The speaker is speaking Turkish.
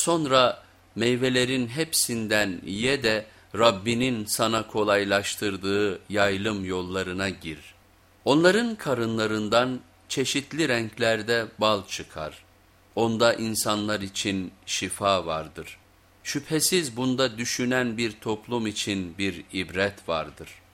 Sonra meyvelerin hepsinden ye de Rabbinin sana kolaylaştırdığı yaylım yollarına gir. Onların karınlarından çeşitli renklerde bal çıkar. Onda insanlar için şifa vardır. Şüphesiz bunda düşünen bir toplum için bir ibret vardır.''